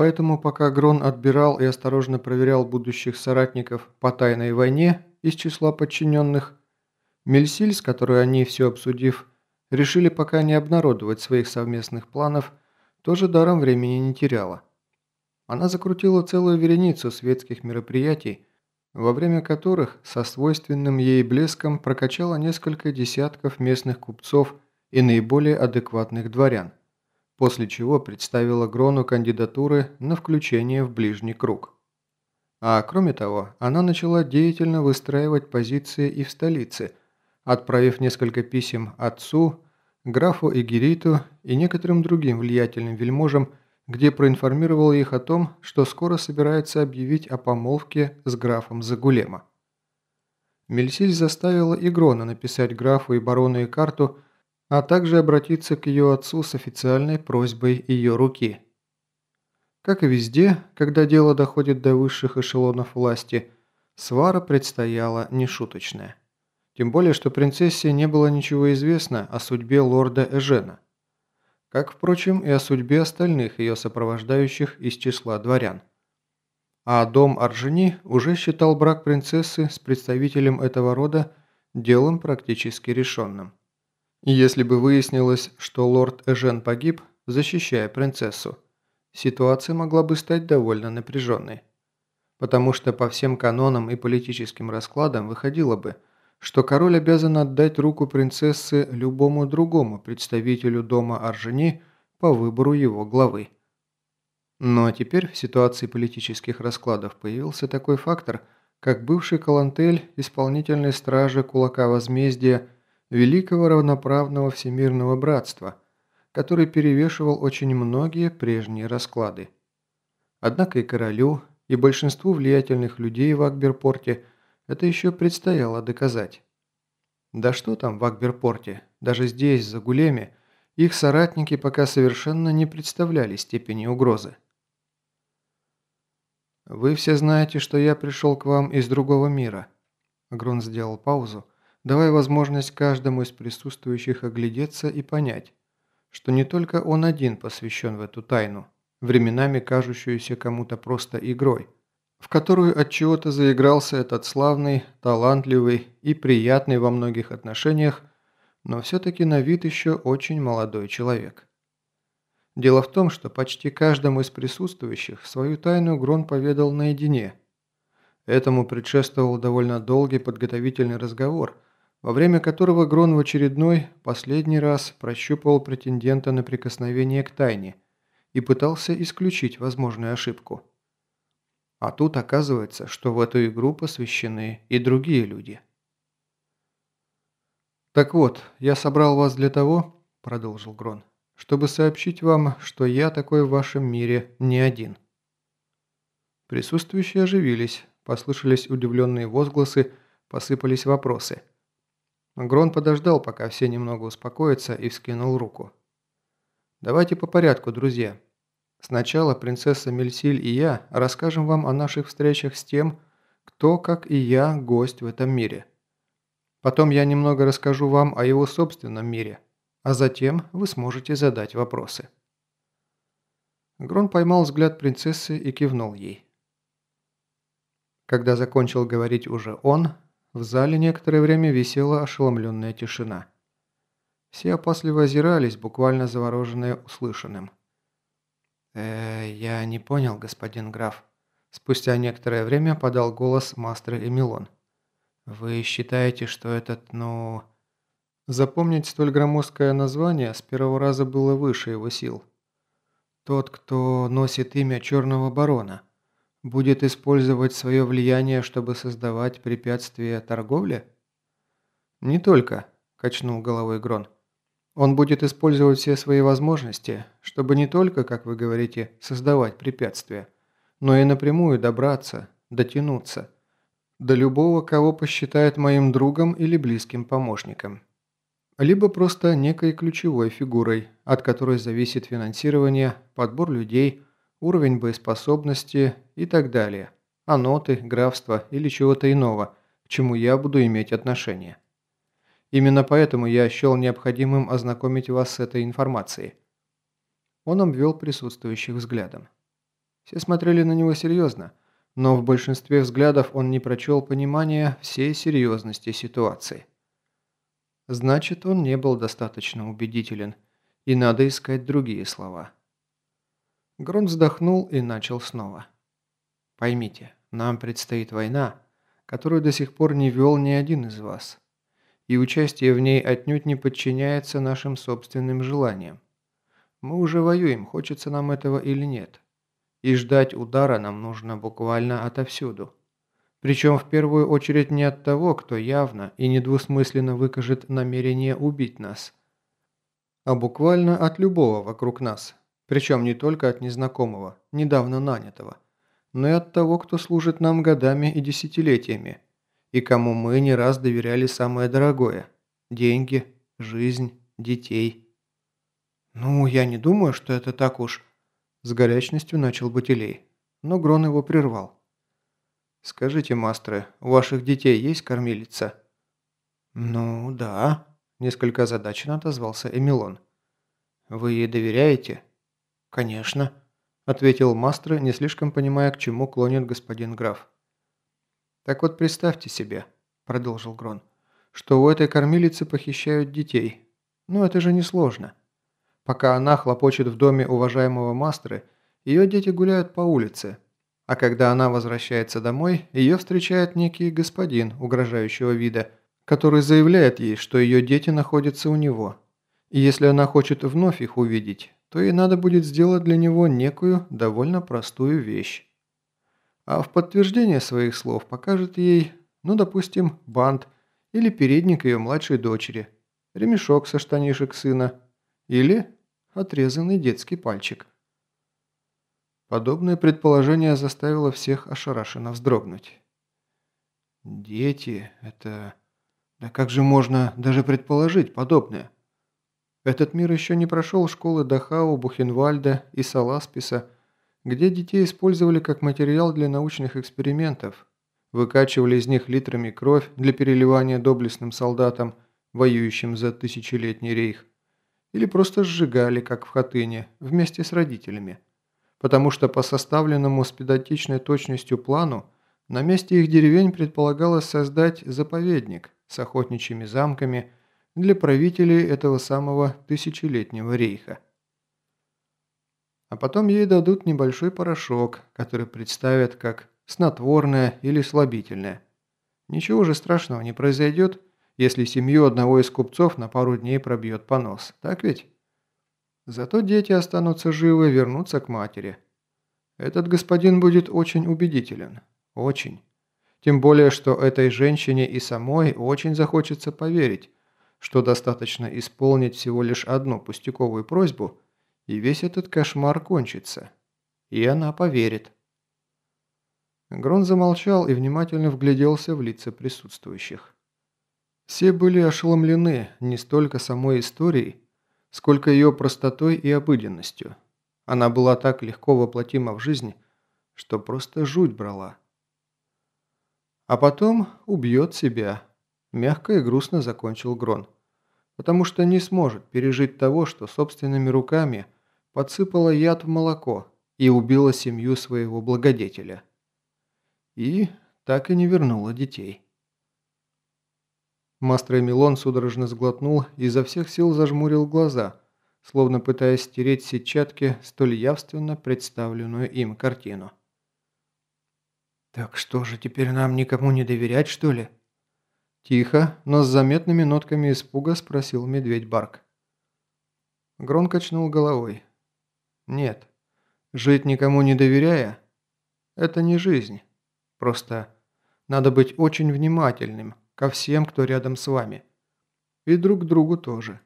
Поэтому пока Грон отбирал и осторожно проверял будущих соратников по тайной войне из числа подчиненных, Мельсиль, с которой они, все обсудив, решили пока не обнародовать своих совместных планов, тоже даром времени не теряла. Она закрутила целую вереницу светских мероприятий, во время которых со свойственным ей блеском прокачала несколько десятков местных купцов и наиболее адекватных дворян, после чего представила Грону кандидатуры на включение в ближний круг. А кроме того, она начала деятельно выстраивать позиции и в столице, отправив несколько писем отцу, графу Эгериту и некоторым другим влиятельным вельможам, где проинформировала их о том, что скоро собирается объявить о помолвке с графом Загулема. Мельсиль заставила Игрона написать графу и барону и карту, а также обратиться к ее отцу с официальной просьбой ее руки. Как и везде, когда дело доходит до высших эшелонов власти, свара предстояла нешуточная. Тем более, что принцессе не было ничего известно о судьбе лорда Эжена. Как, впрочем, и о судьбе остальных ее сопровождающих из числа дворян. А дом Аржени уже считал брак принцессы с представителем этого рода делом практически решенным. Если бы выяснилось, что лорд Эжен погиб, защищая принцессу, ситуация могла бы стать довольно напряженной. Потому что по всем канонам и политическим раскладам выходило бы, что король обязан отдать руку принцессы любому другому представителю дома Аржени по выбору его главы. Но теперь в ситуации политических раскладов появился такой фактор, как бывший Калантель исполнительной стражи Кулака Возмездия – великого равноправного всемирного братства, который перевешивал очень многие прежние расклады. Однако и королю, и большинству влиятельных людей в Акберпорте это еще предстояло доказать. Да что там в Акберпорте, даже здесь, за Гулеме, их соратники пока совершенно не представляли степени угрозы. «Вы все знаете, что я пришел к вам из другого мира». Грун сделал паузу, давая возможность каждому из присутствующих оглядеться и понять, что не только он один посвящен в эту тайну, временами кажущуюся кому-то просто игрой, в которую от чего-то заигрался этот славный, талантливый и приятный во многих отношениях, но все-таки на вид еще очень молодой человек. Дело в том, что почти каждому из присутствующих свою тайну Грон поведал наедине. Этому предшествовал довольно долгий подготовительный разговор – во время которого Грон в очередной, последний раз прощупывал претендента на прикосновение к тайне и пытался исключить возможную ошибку. А тут оказывается, что в эту игру посвящены и другие люди. «Так вот, я собрал вас для того, – продолжил Грон, – чтобы сообщить вам, что я такой в вашем мире не один». Присутствующие оживились, послышались удивленные возгласы, посыпались вопросы – Грон подождал, пока все немного успокоятся, и вскинул руку. «Давайте по порядку, друзья. Сначала принцесса Мельсиль и я расскажем вам о наших встречах с тем, кто, как и я, гость в этом мире. Потом я немного расскажу вам о его собственном мире, а затем вы сможете задать вопросы». Грон поймал взгляд принцессы и кивнул ей. Когда закончил говорить уже он, в зале некоторое время висела ошеломленная тишина. Все опасливо озирались, буквально завороженные услышанным. «Э, я не понял, господин граф». Спустя некоторое время подал голос мастер Эмилон. «Вы считаете, что этот, ну...» Запомнить столь громоздкое название с первого раза было выше его сил. «Тот, кто носит имя Черного Барона», будет использовать свое влияние, чтобы создавать препятствия торговле? Не только, качнул головой Грон. Он будет использовать все свои возможности, чтобы не только, как вы говорите, создавать препятствия, но и напрямую добраться, дотянуться до любого, кого посчитает моим другом или близким помощником. Либо просто некой ключевой фигурой, от которой зависит финансирование, подбор людей – уровень боеспособности и так далее, а ноты, графство или чего-то иного, к чему я буду иметь отношение. Именно поэтому я счел необходимым ознакомить вас с этой информацией. Он обвел присутствующих взглядом. Все смотрели на него серьезно, но в большинстве взглядов он не прочел понимания всей серьезности ситуации. Значит, он не был достаточно убедителен, и надо искать другие слова. Грон вздохнул и начал снова. «Поймите, нам предстоит война, которую до сих пор не вел ни один из вас, и участие в ней отнюдь не подчиняется нашим собственным желаниям. Мы уже воюем, хочется нам этого или нет. И ждать удара нам нужно буквально отовсюду. Причем в первую очередь не от того, кто явно и недвусмысленно выкажет намерение убить нас, а буквально от любого вокруг нас, причем не только от незнакомого, недавно нанятого, но и от того, кто служит нам годами и десятилетиями, и кому мы не раз доверяли самое дорогое – деньги, жизнь, детей. «Ну, я не думаю, что это так уж...» С горячностью начал Батилей, но Грон его прервал. «Скажите, мастры, у ваших детей есть кормилица?» «Ну, да», – несколько озадаченно отозвался Эмилон. «Вы ей доверяете?» «Конечно», – ответил Мастер, не слишком понимая, к чему клонит господин граф. «Так вот представьте себе», – продолжил Грон, – «что у этой кормилицы похищают детей. Ну это же несложно. Пока она хлопочет в доме уважаемого мастеры, ее дети гуляют по улице. А когда она возвращается домой, ее встречает некий господин угрожающего вида, который заявляет ей, что ее дети находятся у него. И если она хочет вновь их увидеть, то ей надо будет сделать для него некую довольно простую вещь. А в подтверждение своих слов покажет ей, ну допустим, бант или передник ее младшей дочери, ремешок со штанишек сына или отрезанный детский пальчик. Подобное предположение заставило всех ошарашенно вздрогнуть. «Дети, это... Да как же можно даже предположить подобное? Этот мир еще не прошел школы Дахау, Бухенвальда и Саласписа, где детей использовали как материал для научных экспериментов, выкачивали из них литрами кровь для переливания доблестным солдатам, воюющим за тысячелетний рейх, или просто сжигали, как в Хатыне, вместе с родителями. Потому что по составленному с педантичной точностью плану на месте их деревень предполагалось создать заповедник с охотничьими замками для правителей этого самого тысячелетнего рейха. А потом ей дадут небольшой порошок, который представят как снотворное или слабительное. Ничего же страшного не произойдет, если семью одного из купцов на пару дней пробьет понос. Так ведь? Зато дети останутся живы, вернутся к матери. Этот господин будет очень убедителен. Очень. Тем более, что этой женщине и самой очень захочется поверить, что достаточно исполнить всего лишь одну пустяковую просьбу, и весь этот кошмар кончится. И она поверит. Грон замолчал и внимательно вгляделся в лица присутствующих. Все были ошеломлены не столько самой историей, сколько ее простотой и обыденностью. Она была так легко воплотима в жизнь, что просто жуть брала. А потом убьет себя, мягко и грустно закончил Грон, потому что не сможет пережить того, что собственными руками подсыпала яд в молоко и убила семью своего благодетеля. И так и не вернула детей. Мастер Милон судорожно сглотнул и изо всех сил зажмурил глаза, словно пытаясь стереть сетчатки столь явственно представленную им картину. «Так что же, теперь нам никому не доверять, что ли?» Тихо, но с заметными нотками испуга спросил медведь Барк. Грон качнул головой. «Нет, жить никому не доверяя – это не жизнь. Просто надо быть очень внимательным, ко всем, кто рядом с вами. И друг другу тоже.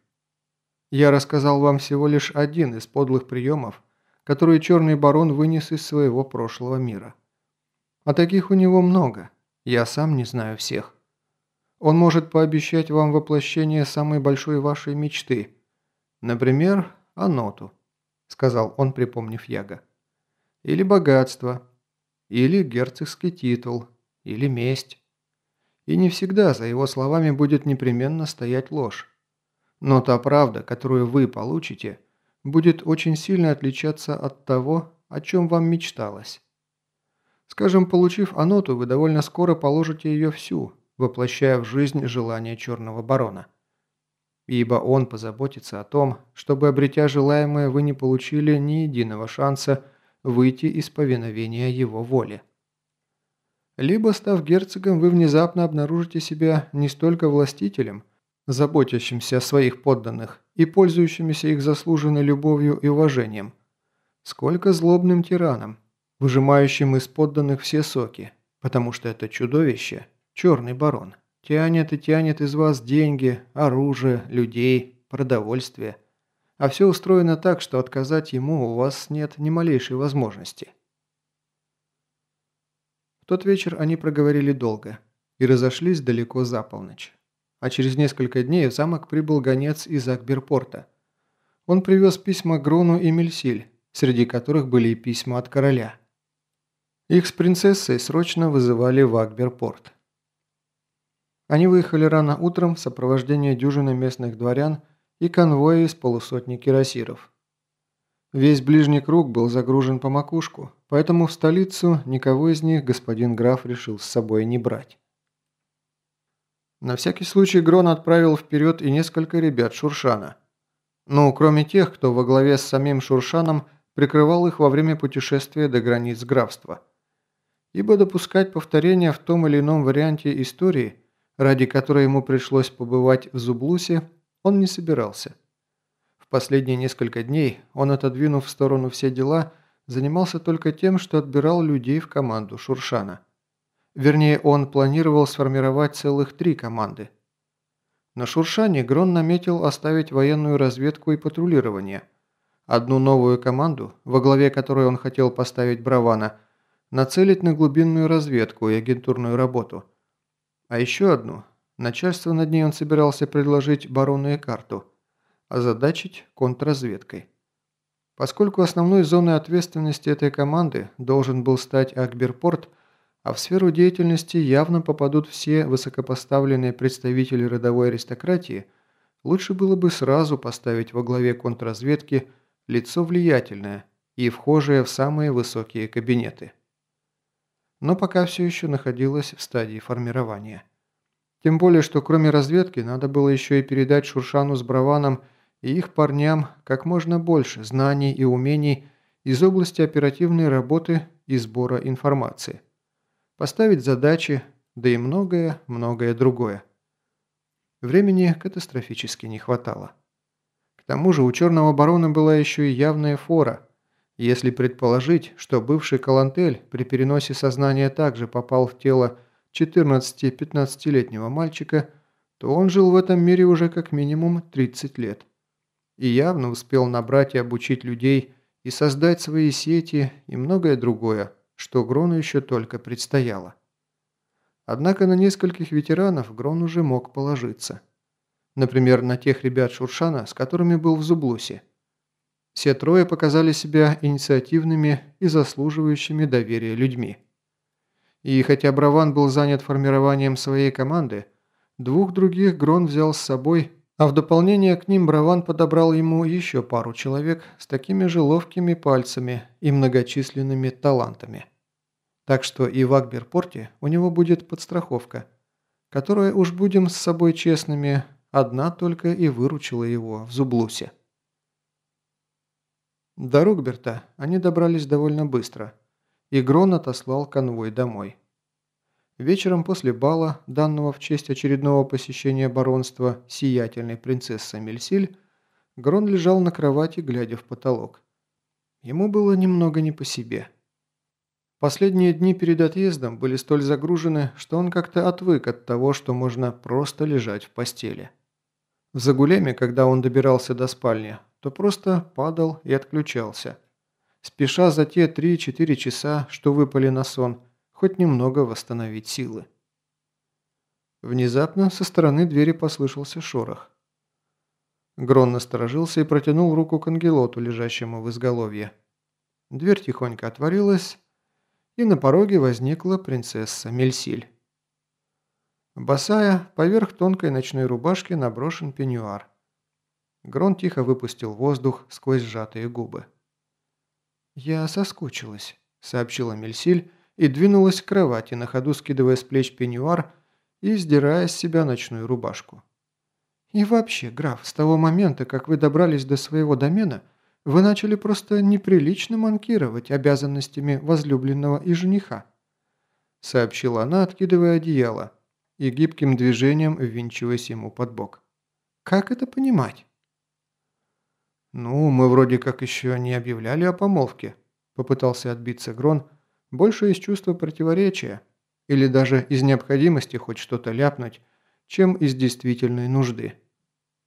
Я рассказал вам всего лишь один из подлых приемов, которые Черный Барон вынес из своего прошлого мира. А таких у него много, я сам не знаю всех. Он может пообещать вам воплощение самой большой вашей мечты. Например, Аноту, сказал он, припомнив Яга. Или богатство, или герцогский титул, или месть. И не всегда за его словами будет непременно стоять ложь. Но та правда, которую вы получите, будет очень сильно отличаться от того, о чем вам мечталось. Скажем, получив аноту, вы довольно скоро положите ее всю, воплощая в жизнь желание Черного Барона. Ибо он позаботится о том, чтобы, обретя желаемое, вы не получили ни единого шанса выйти из повиновения его воли. Либо, став герцогом, вы внезапно обнаружите себя не столько властителем, заботящимся о своих подданных и пользующимися их заслуженной любовью и уважением, сколько злобным тираном, выжимающим из подданных все соки, потому что это чудовище, черный барон, тянет и тянет из вас деньги, оружие, людей, продовольствие, а все устроено так, что отказать ему у вас нет ни малейшей возможности. В тот вечер они проговорили долго и разошлись далеко за полночь. А через несколько дней в замок прибыл гонец из Акберпорта. Он привез письма Грону и Мельсиль, среди которых были и письма от короля. Их с принцессой срочно вызывали в Акберпорт. Они выехали рано утром в сопровождении дюжины местных дворян и конвоя из полусотни кирасиров. Весь ближний круг был загружен по макушку, поэтому в столицу никого из них господин граф решил с собой не брать. На всякий случай Грон отправил вперед и несколько ребят Шуршана. Ну, кроме тех, кто во главе с самим Шуршаном прикрывал их во время путешествия до границ графства. Ибо допускать повторения в том или ином варианте истории, ради которой ему пришлось побывать в Зублусе, он не собирался. В последние несколько дней он, отодвинув в сторону все дела, занимался только тем, что отбирал людей в команду Шуршана. Вернее, он планировал сформировать целых три команды. На Шуршане Грон наметил оставить военную разведку и патрулирование. Одну новую команду, во главе которой он хотел поставить Бравана, нацелить на глубинную разведку и агентурную работу. А еще одну, начальство над ней он собирался предложить барону карту, озадачить контрразведкой. Поскольку основной зоной ответственности этой команды должен был стать Акберпорт – а в сферу деятельности явно попадут все высокопоставленные представители родовой аристократии, лучше было бы сразу поставить во главе контрразведки лицо влиятельное и вхожее в самые высокие кабинеты. Но пока все еще находилось в стадии формирования. Тем более, что кроме разведки надо было еще и передать Шуршану с Браваном и их парням как можно больше знаний и умений из области оперативной работы и сбора информации поставить задачи, да и многое-многое другое. Времени катастрофически не хватало. К тому же у Черного Барона была еще и явная фора. Если предположить, что бывший Калантель при переносе сознания также попал в тело 14-15-летнего мальчика, то он жил в этом мире уже как минимум 30 лет. И явно успел набрать и обучить людей и создать свои сети и многое другое, что Грону еще только предстояло. Однако на нескольких ветеранов Грон уже мог положиться. Например, на тех ребят Шуршана, с которыми был в Зублусе. Все трое показали себя инициативными и заслуживающими доверия людьми. И хотя Браван был занят формированием своей команды, двух других Грон взял с собой, а в дополнение к ним Браван подобрал ему еще пару человек с такими же ловкими пальцами и многочисленными талантами. Так что и в Акберпорте у него будет подстраховка, которая, уж будем с собой честными, одна только и выручила его в Зублусе. До Ругберта они добрались довольно быстро, и Грон отослал конвой домой. Вечером после бала, данного в честь очередного посещения баронства сиятельной принцессы Мельсиль, Грон лежал на кровати, глядя в потолок. Ему было немного не по себе – Последние дни перед отъездом были столь загружены, что он как-то отвык от того, что можно просто лежать в постели. В Загулеме, когда он добирался до спальни, то просто падал и отключался. Спеша за те 3-4 часа, что выпали на сон, хоть немного восстановить силы. Внезапно со стороны двери послышался шорох. Грон насторожился и протянул руку к ангелоту, лежащему в изголовье. Дверь тихонько отворилась, и на пороге возникла принцесса Мельсиль. Босая, поверх тонкой ночной рубашки наброшен пеньюар. Грон тихо выпустил воздух сквозь сжатые губы. «Я соскучилась», – сообщила Мельсиль и двинулась к кровати, на ходу скидывая с плеч пеньюар и сдирая с себя ночную рубашку. «И вообще, граф, с того момента, как вы добрались до своего домена, вы начали просто неприлично манкировать обязанностями возлюбленного и жениха», – сообщила она, откидывая одеяло и гибким движением ввинчиваясь ему под бок. «Как это понимать?» «Ну, мы вроде как еще не объявляли о помолвке», – попытался отбиться Грон, больше из чувства противоречия или даже из необходимости хоть что-то ляпнуть, чем из действительной нужды.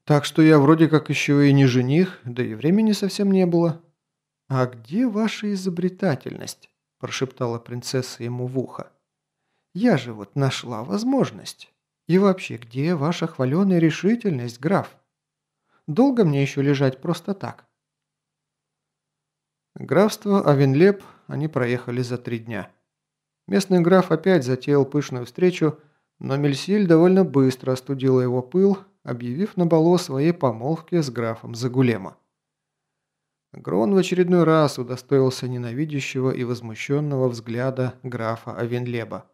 Так что я вроде как еще и не жених, да и времени совсем не было. «А где ваша изобретательность?» – прошептала принцесса ему в ухо. «Я же вот нашла возможность. И вообще, где ваша хваленая решительность, граф?» Долго мне еще лежать просто так?» Графство Авенлеп они проехали за три дня. Местный граф опять затеял пышную встречу, но Мельсиль довольно быстро остудила его пыл, объявив на балу своей помолвке с графом Загулема. Грон в очередной раз удостоился ненавидящего и возмущенного взгляда графа Авенлеба.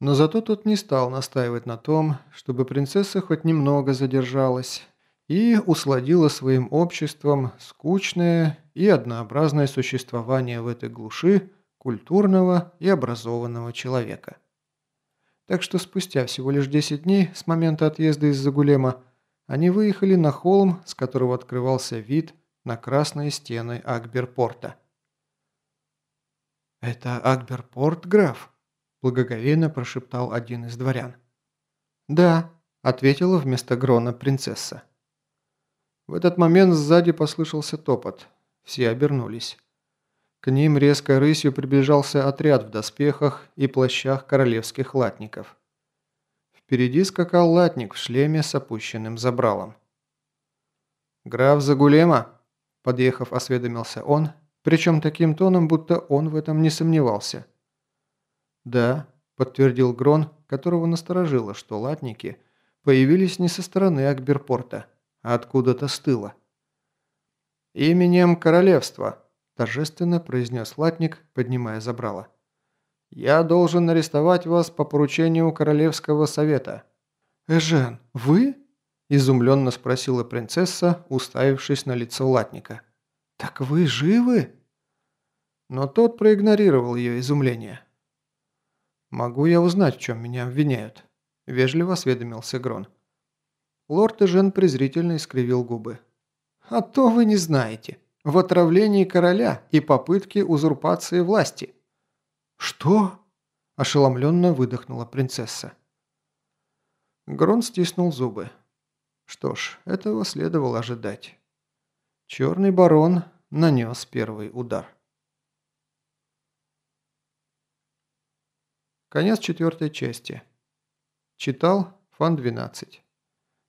Но зато тот не стал настаивать на том, чтобы принцесса хоть немного задержалась, и усладила своим обществом скучное и однообразное существование в этой глуши культурного и образованного человека. Так что спустя всего лишь 10 дней с момента отъезда из Загулема они выехали на холм, с которого открывался вид на красные стены Акберпорта. «Это Акберпорт, граф?» – благоговейно прошептал один из дворян. «Да», – ответила вместо Грона принцесса. В этот момент сзади послышался топот. Все обернулись. К ним резко рысью приближался отряд в доспехах и плащах королевских латников. Впереди скакал латник в шлеме с опущенным забралом. «Граф Загулема?» – подъехав, осведомился он, причем таким тоном, будто он в этом не сомневался. «Да», – подтвердил Грон, которого насторожило, что латники появились не со стороны Акберпорта – откуда-то с тыла. «Именем королевства», – торжественно произнес латник, поднимая забрало. «Я должен арестовать вас по поручению Королевского совета». «Эжен, вы?» – изумленно спросила принцесса, уставившись на лицо латника. «Так вы живы?» Но тот проигнорировал ее изумление. «Могу я узнать, в чем меня обвиняют?» – вежливо осведомился Грон. Лорд Эжен презрительно искривил губы. «А то вы не знаете. В отравлении короля и попытке узурпации власти». «Что?» – ошеломленно выдохнула принцесса. Грон стиснул зубы. Что ж, этого следовало ожидать. Черный барон нанес первый удар. Конец четвертой части. Читал Фан 12.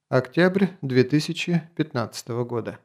Октябрь 2015 года.